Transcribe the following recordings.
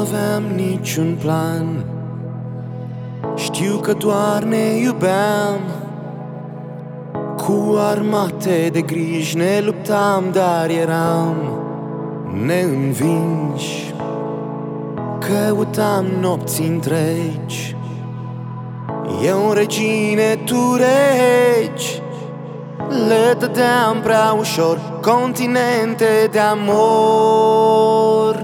aveam niciun plan. Știu că doar ne iubeam. Cu armate de griji ne luptam, dar eram neînvinși. Căutam nopți întregi. Eu regine, tu regi Le dădeam prea ușor continente de amor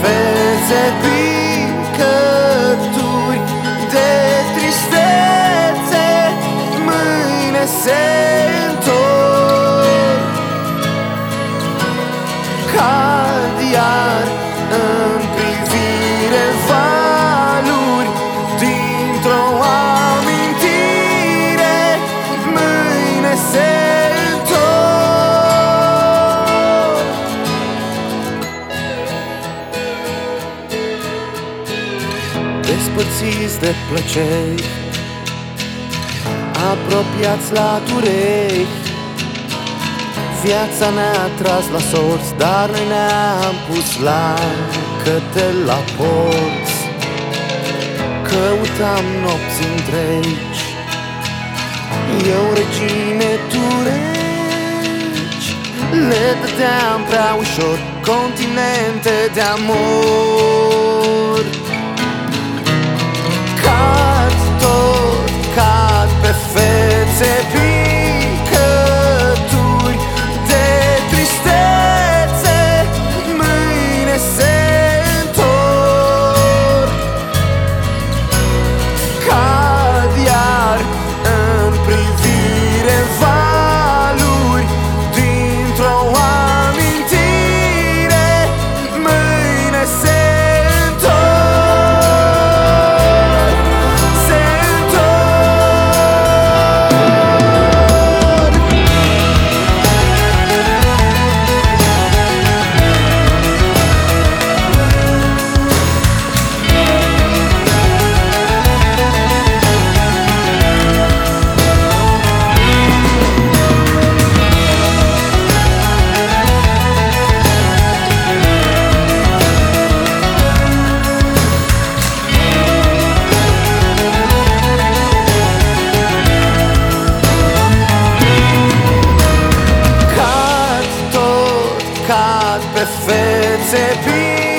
fețe picături de tristețe Mâine se întorc Despărțiți de plăceri Apropiați la durechi Viața ne-a tras la sorți Dar noi ne-am pus la căte la porți. Căutam nopți întregi Eu regine, tu regi. Le dădeam prea ușor Continente de amor מפצה בי.